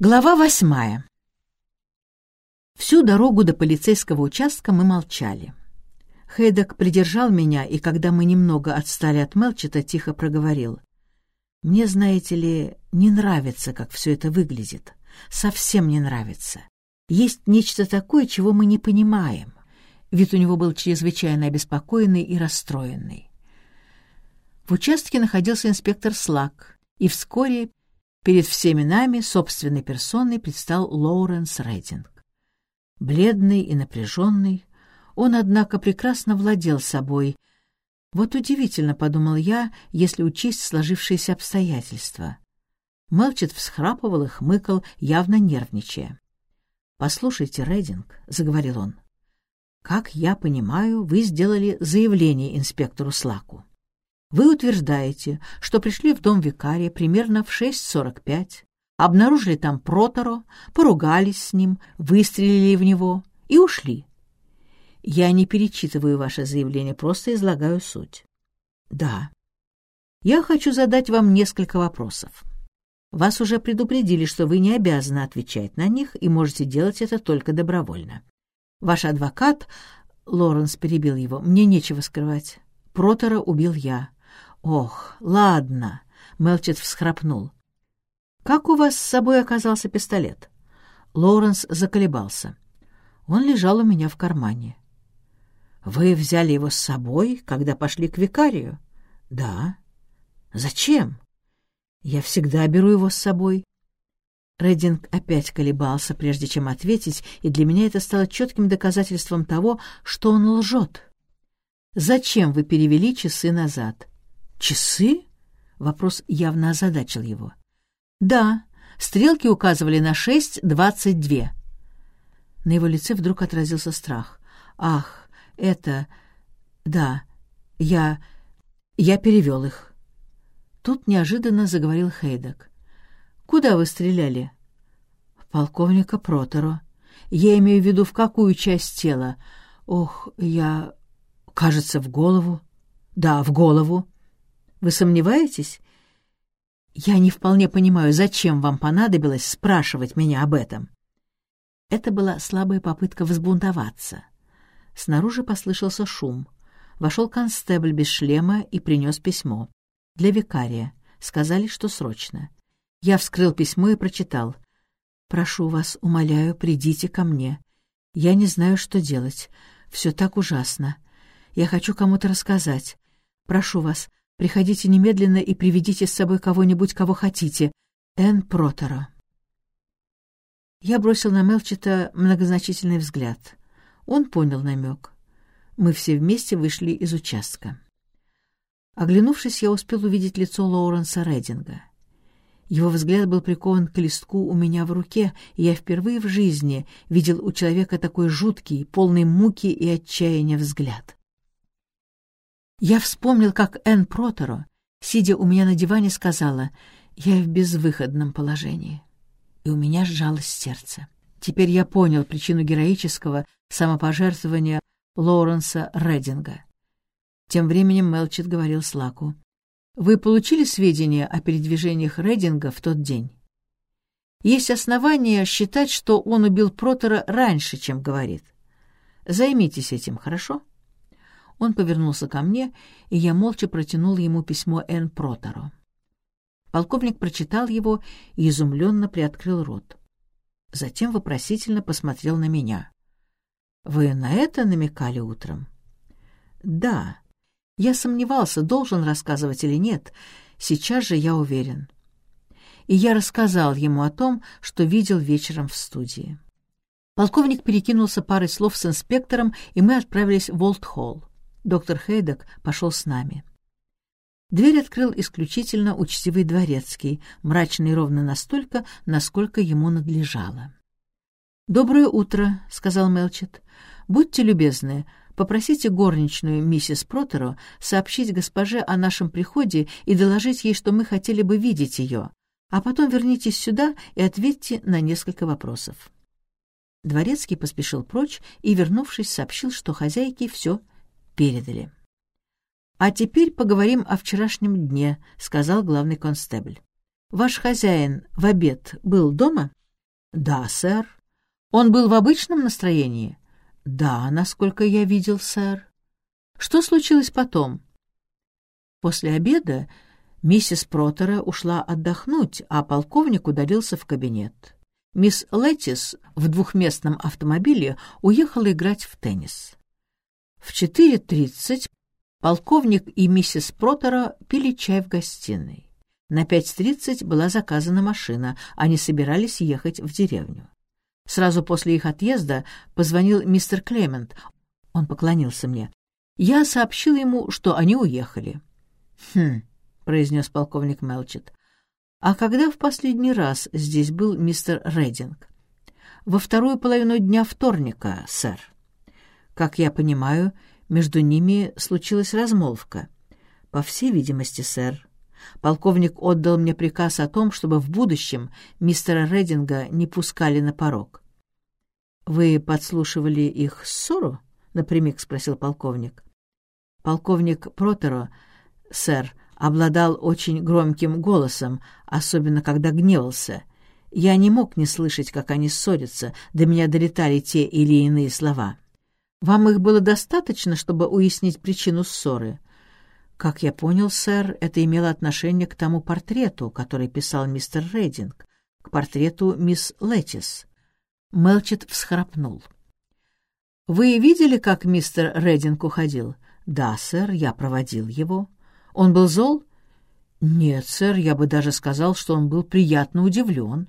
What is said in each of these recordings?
Глава восьмая. Всю дорогу до полицейского участка мы молчали. Хейдек придержал меня, и когда мы немного отстали от Мелчета, тихо проговорил. «Мне, знаете ли, не нравится, как все это выглядит. Совсем не нравится. Есть нечто такое, чего мы не понимаем». Вид у него был чрезвычайно обеспокоенный и расстроенный. В участке находился инспектор Слак, и вскоре Перед всеми нами собственной персоной предстал Лоуренс Рейдинг. Бледный и напряженный, он, однако, прекрасно владел собой. Вот удивительно, — подумал я, — если учесть сложившиеся обстоятельства. Мелчет всхрапывал и хмыкал, явно нервничая. — Послушайте, Рейдинг, — заговорил он, — как я понимаю, вы сделали заявление инспектору Слаку. Вы утверждаете, что пришли в дом викария примерно в 6.45, обнаружили там Проторо, поругались с ним, выстрелили в него и ушли. Я не перечитываю ваше заявление, просто излагаю суть. Да. Я хочу задать вам несколько вопросов. Вас уже предупредили, что вы не обязаны отвечать на них и можете делать это только добровольно. Ваш адвокат, Лоренс перебил его, мне нечего скрывать. Протора убил я. «Ох, ладно», — Мелчет всхрапнул. «Как у вас с собой оказался пистолет?» Лоуренс заколебался. Он лежал у меня в кармане. «Вы взяли его с собой, когда пошли к викарию?» «Да». «Зачем?» «Я всегда беру его с собой». Реддинг опять колебался, прежде чем ответить, и для меня это стало четким доказательством того, что он лжет. «Зачем вы перевели часы назад?» «Часы?» — вопрос явно озадачил его. «Да, стрелки указывали на шесть двадцать две». На его лице вдруг отразился страх. «Ах, это... Да, я... я перевел их». Тут неожиданно заговорил Хейдек. «Куда вы стреляли?» «Полковника Проторо. Я имею в виду, в какую часть тела? Ох, я... кажется, в голову». «Да, в голову». Вы сомневаетесь? Я не вполне понимаю, зачем вам понадобилось спрашивать меня об этом. Это была слабая попытка взбунтоваться. Снаружи послышался шум. Вошел констебль без шлема и принес письмо. Для викария. Сказали, что срочно. Я вскрыл письмо и прочитал. «Прошу вас, умоляю, придите ко мне. Я не знаю, что делать. Все так ужасно. Я хочу кому-то рассказать. Прошу вас, Приходите немедленно и приведите с собой кого-нибудь, кого хотите. Энн Протера. Я бросил на Мелчета многозначительный взгляд. Он понял намек. Мы все вместе вышли из участка. Оглянувшись, я успел увидеть лицо Лоуренса Рединга. Его взгляд был прикован к листку у меня в руке, и я впервые в жизни видел у человека такой жуткий, полный муки и отчаяния взгляд. Я вспомнил, как Энн Протеро, сидя у меня на диване, сказала, «Я в безвыходном положении». И у меня сжалось сердце. Теперь я понял причину героического самопожертвования Лоуренса Рединга. Тем временем Мелчит говорил Слаку. «Вы получили сведения о передвижениях Рединга в тот день?» Есть основания считать, что он убил Протера раньше, чем говорит. Займитесь этим, хорошо?» Он повернулся ко мне, и я молча протянул ему письмо Н. Проторо. Полковник прочитал его и изумленно приоткрыл рот. Затем вопросительно посмотрел на меня. «Вы на это намекали утром?» «Да. Я сомневался, должен рассказывать или нет. Сейчас же я уверен». И я рассказал ему о том, что видел вечером в студии. Полковник перекинулся парой слов с инспектором, и мы отправились в Олд-Холл. Доктор Хейдек пошел с нами. Дверь открыл исключительно учтивый дворецкий, мрачный ровно настолько, насколько ему надлежало. «Доброе утро», — сказал Мелчет. «Будьте любезны, попросите горничную миссис Протеро сообщить госпоже о нашем приходе и доложить ей, что мы хотели бы видеть ее, а потом вернитесь сюда и ответьте на несколько вопросов». Дворецкий поспешил прочь и, вернувшись, сообщил, что хозяйке все передали. «А теперь поговорим о вчерашнем дне», — сказал главный констебль. «Ваш хозяин в обед был дома?» «Да, сэр». «Он был в обычном настроении?» «Да, насколько я видел, сэр». «Что случилось потом?» После обеда миссис Протера ушла отдохнуть, а полковник удалился в кабинет. Мисс Летис в двухместном автомобиле уехала играть в теннис. В 4.30 полковник и миссис Протера пили чай в гостиной. На 5.30 была заказана машина, они собирались ехать в деревню. Сразу после их отъезда позвонил мистер Клемент. Он поклонился мне. Я сообщил ему, что они уехали. «Хм», — произнес полковник Мелчет. «А когда в последний раз здесь был мистер Рединг?» «Во вторую половину дня вторника, сэр». «Как я понимаю, между ними случилась размолвка». «По всей видимости, сэр. Полковник отдал мне приказ о том, чтобы в будущем мистера Рединга не пускали на порог». «Вы подслушивали их ссору?» — напрямик спросил полковник. Полковник Протеро сэр, обладал очень громким голосом, особенно когда гневался. Я не мог не слышать, как они ссорятся, до меня долетали те или иные слова. Вам их было достаточно, чтобы уяснить причину ссоры? Как я понял, сэр, это имело отношение к тому портрету, который писал мистер Рейдинг, к портрету мисс Летис. Мелчет всхрапнул. «Вы видели, как мистер Рединг уходил?» «Да, сэр, я проводил его». Он был зол? Нет, сэр, я бы даже сказал, что он был приятно удивлен.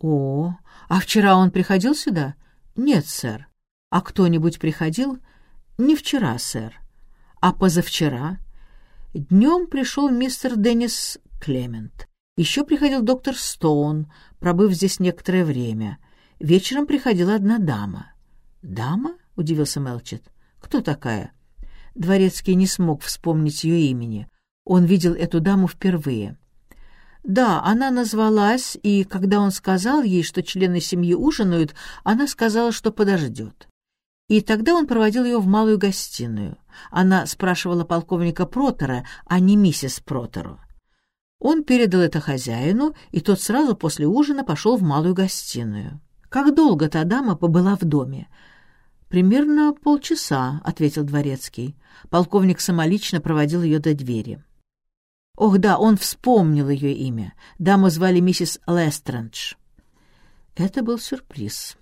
О, а вчера он приходил сюда? Нет, сэр. А кто-нибудь приходил? Не вчера, сэр. А позавчера? Днем пришел мистер Деннис Клемент. Еще приходил доктор Стоун, пробыв здесь некоторое время. Вечером приходила одна дама. «Дама?» — удивился Мелчет. «Кто такая?» Дворецкий не смог вспомнить ее имени. Он видел эту даму впервые. Да, она назвалась, и когда он сказал ей, что члены семьи ужинают, она сказала, что подождет. И тогда он проводил ее в малую гостиную. Она спрашивала полковника Протера, а не миссис Протеру. Он передал это хозяину, и тот сразу после ужина пошел в малую гостиную. Как долго та дама побыла в доме? «Примерно полчаса», — ответил дворецкий. Полковник самолично проводил ее до двери. Ох да, он вспомнил ее имя. Даму звали миссис Лестрендж. Это был сюрприз.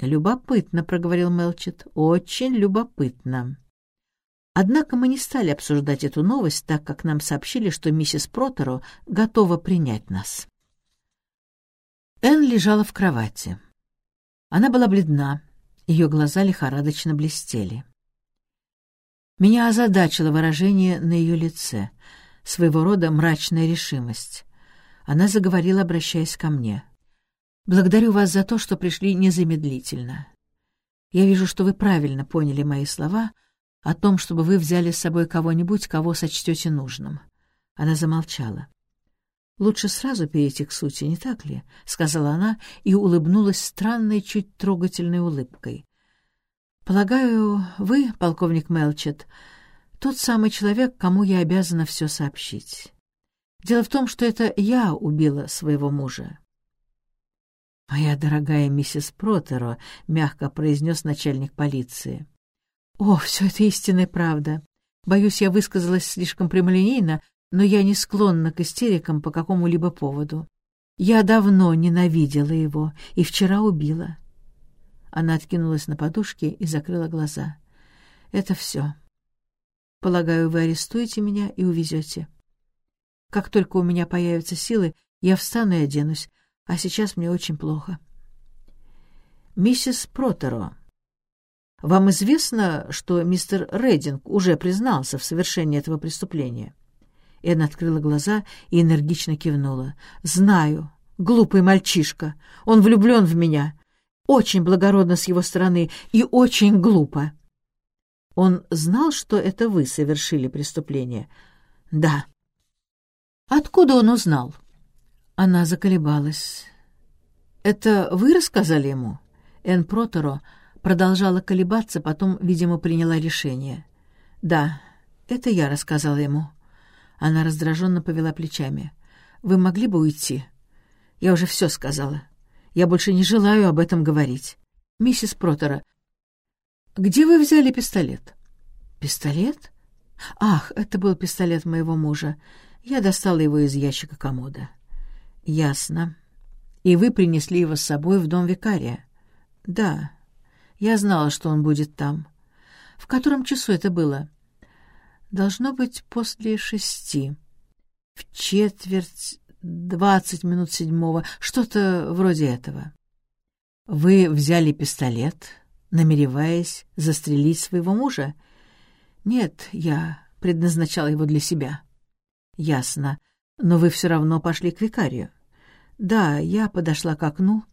«Любопытно», — проговорил Мелчет, — «очень любопытно». Однако мы не стали обсуждать эту новость, так как нам сообщили, что миссис Протеро готова принять нас. Энн лежала в кровати. Она была бледна, ее глаза лихорадочно блестели. Меня озадачило выражение на ее лице, своего рода мрачная решимость. Она заговорила, обращаясь ко мне. «Благодарю вас за то, что пришли незамедлительно. Я вижу, что вы правильно поняли мои слова о том, чтобы вы взяли с собой кого-нибудь, кого сочтете нужным». Она замолчала. «Лучше сразу перейти к сути, не так ли?» — сказала она и улыбнулась странной, чуть трогательной улыбкой. «Полагаю, вы, полковник Мелчет, тот самый человек, кому я обязана все сообщить. Дело в том, что это я убила своего мужа». «Моя дорогая миссис Протеро», — мягко произнес начальник полиции. «О, все это истинная правда. Боюсь, я высказалась слишком прямолинейно, но я не склонна к истерикам по какому-либо поводу. Я давно ненавидела его и вчера убила. Она откинулась на подушке и закрыла глаза. Это все. Полагаю, вы арестуете меня и увезете. Как только у меня появятся силы, я встану и оденусь, а сейчас мне очень плохо. Миссис Протеро, вам известно, что мистер Рединг уже признался в совершении этого преступления? — Энн открыла глаза и энергично кивнула. «Знаю. Глупый мальчишка. Он влюблен в меня. Очень благородно с его стороны и очень глупо». «Он знал, что это вы совершили преступление?» «Да». «Откуда он узнал?» Она заколебалась. «Это вы рассказали ему?» Энн Протеро продолжала колебаться, потом, видимо, приняла решение. «Да, это я рассказала ему». Она раздраженно повела плечами. «Вы могли бы уйти? Я уже все сказала. Я больше не желаю об этом говорить. Миссис Протера, где вы взяли пистолет? Пистолет? Ах, это был пистолет моего мужа. Я достала его из ящика комода. Ясно. И вы принесли его с собой в дом викария? Да. Я знала, что он будет там. В котором часу это было? Должно быть после шести. В четверть двадцать минут седьмого, что-то вроде этого. Вы взяли пистолет, намереваясь застрелить своего мужа? Нет, я предназначал его для себя. Ясно. Но вы все равно пошли к викарию. Да, я подошла к окну.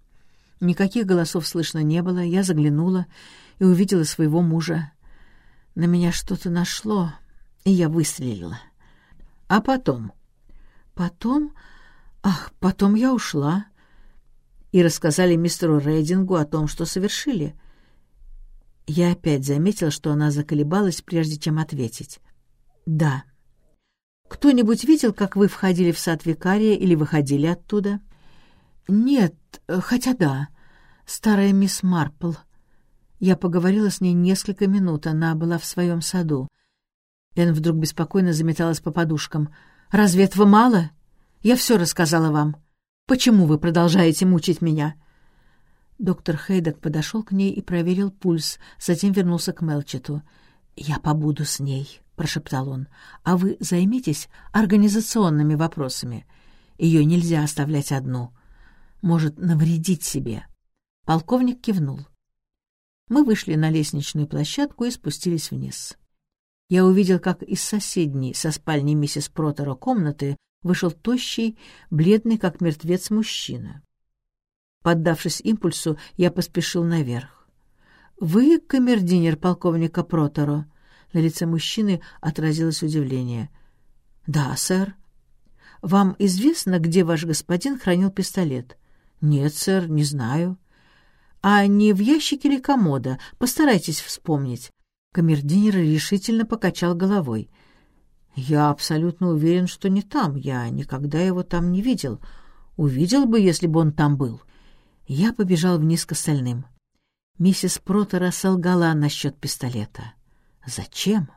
Никаких голосов слышно не было. Я заглянула и увидела своего мужа. На меня что-то нашло, и я выстрелила. А потом? Потом... Ах, потом я ушла. И рассказали мистеру Рейдингу о том, что совершили. Я опять заметила, что она заколебалась, прежде чем ответить. «Да». «Кто-нибудь видел, как вы входили в сад викария или выходили оттуда?» «Нет, хотя да. Старая мисс Марпл. Я поговорила с ней несколько минут, она была в своем саду. Энн вдруг беспокойно заметалась по подушкам. «Разве этого мало? Я все рассказала вам. Почему вы продолжаете мучить меня?» Доктор Хейдек подошел к ней и проверил пульс, затем вернулся к Мелчету. «Я побуду с ней», — прошептал он, — «а вы займитесь организационными вопросами. Ее нельзя оставлять одну. Может навредить себе». Полковник кивнул. Мы вышли на лестничную площадку и спустились вниз. Я увидел, как из соседней со спальней миссис Протера комнаты вышел тощий, бледный, как мертвец, мужчина. Поддавшись импульсу, я поспешил наверх. «Вы камердинер полковника Проторо?» На лице мужчины отразилось удивление. «Да, сэр». «Вам известно, где ваш господин хранил пистолет?» «Нет, сэр, не знаю». «А не в ящике ли комода? Постарайтесь вспомнить». Камердинер решительно покачал головой. «Я абсолютно уверен, что не там. Я никогда его там не видел. Увидел бы, если бы он там был». Я побежал вниз к остальным. Миссис Протера солгала насчет пистолета. «Зачем?»